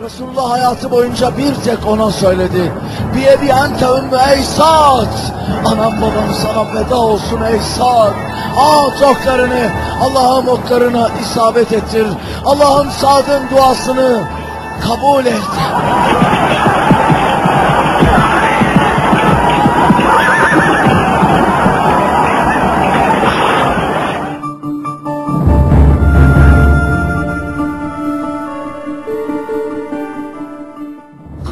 Resulullah hayatı boyunca bir tek ona söyledi. Bir ebi ente ümmü ey Sa'd. Anam babam sana feda olsun ey Sa'd. At oklarını Allah'ım oklarına isabet ettir. Allah'ım Sa'd'ın duasını kabul et.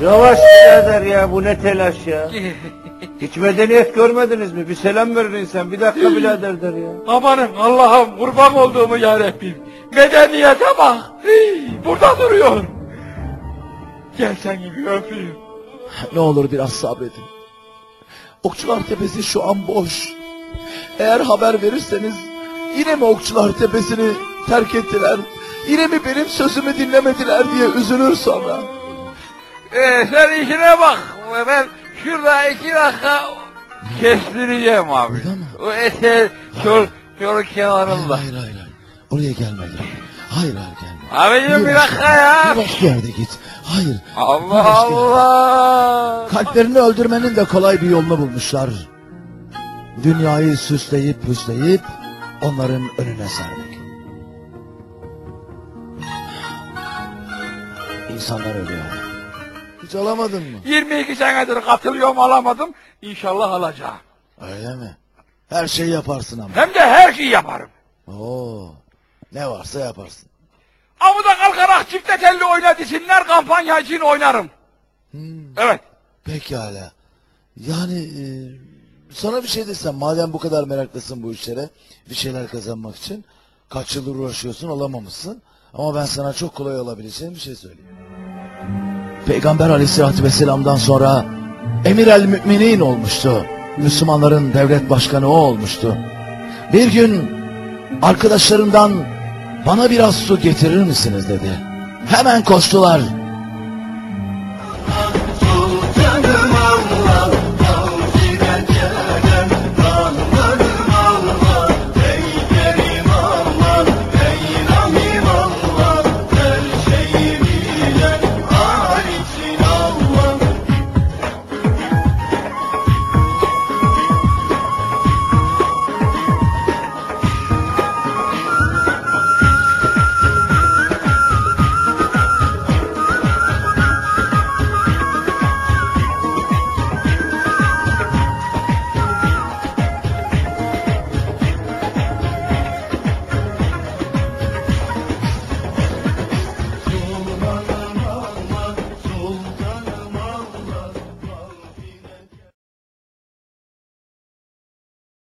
Yavaş birader ya bu ne telaş ya. Hiç medeniyet görmediniz mi? Bir selam verin insan. Bir dakika birader der ya. Amanın Allah'ım kurban olduğumu yarabbim. Medeniyete bak. Burada duruyor. Gel seni bir öpeyim. Ne olur biraz sabredin. Okçular Tepesi şu an boş. Eğer haber verirseniz yine mi Okçular Tepesi'ni terk ettiler? Yine mi benim sözümü dinlemediler diye üzülür sonra. Ee, sen işine bak. Ben şurada iki dakika kestireceğim abi. Öyle mi? O eser çöl, çöl kenarında. Hayır hayır hayır. Oraya gelme. Hayır hayır gelme. Abicim bir dakika ya. Bir başka yerde git. Hayır. Allah. Allah. Kalplerini öldürmenin de kolay bir yolunu bulmuşlar. Dünyayı süsleyip püsleyip onların önüne sermek. İnsanlar ölüyor. Hiç alamadın mı? 22 senedir katılıyorum alamadım. İnşallah alacağım. Öyle mi? Her şeyi yaparsın ama. Hem de her şeyi yaparım. Oo. Ne varsa yaparsın. Amuda kalkarak çifte telli oyna desinler kampanya için oynarım. Hmm, Evet. pekala. Yani e, sana bir şey desem madem bu kadar meraklısın bu işlere bir şeyler kazanmak için kaç yıldır uğraşıyorsun olamamışsın ama ben sana çok kolay olabileceğim bir şey söyleyeyim. Peygamber aleyhissalatü vesselam'dan sonra emir el müminin olmuştu. Müslümanların devlet başkanı o olmuştu. Bir gün arkadaşlarından bana biraz su getirir misiniz dedi. Hemen koştular.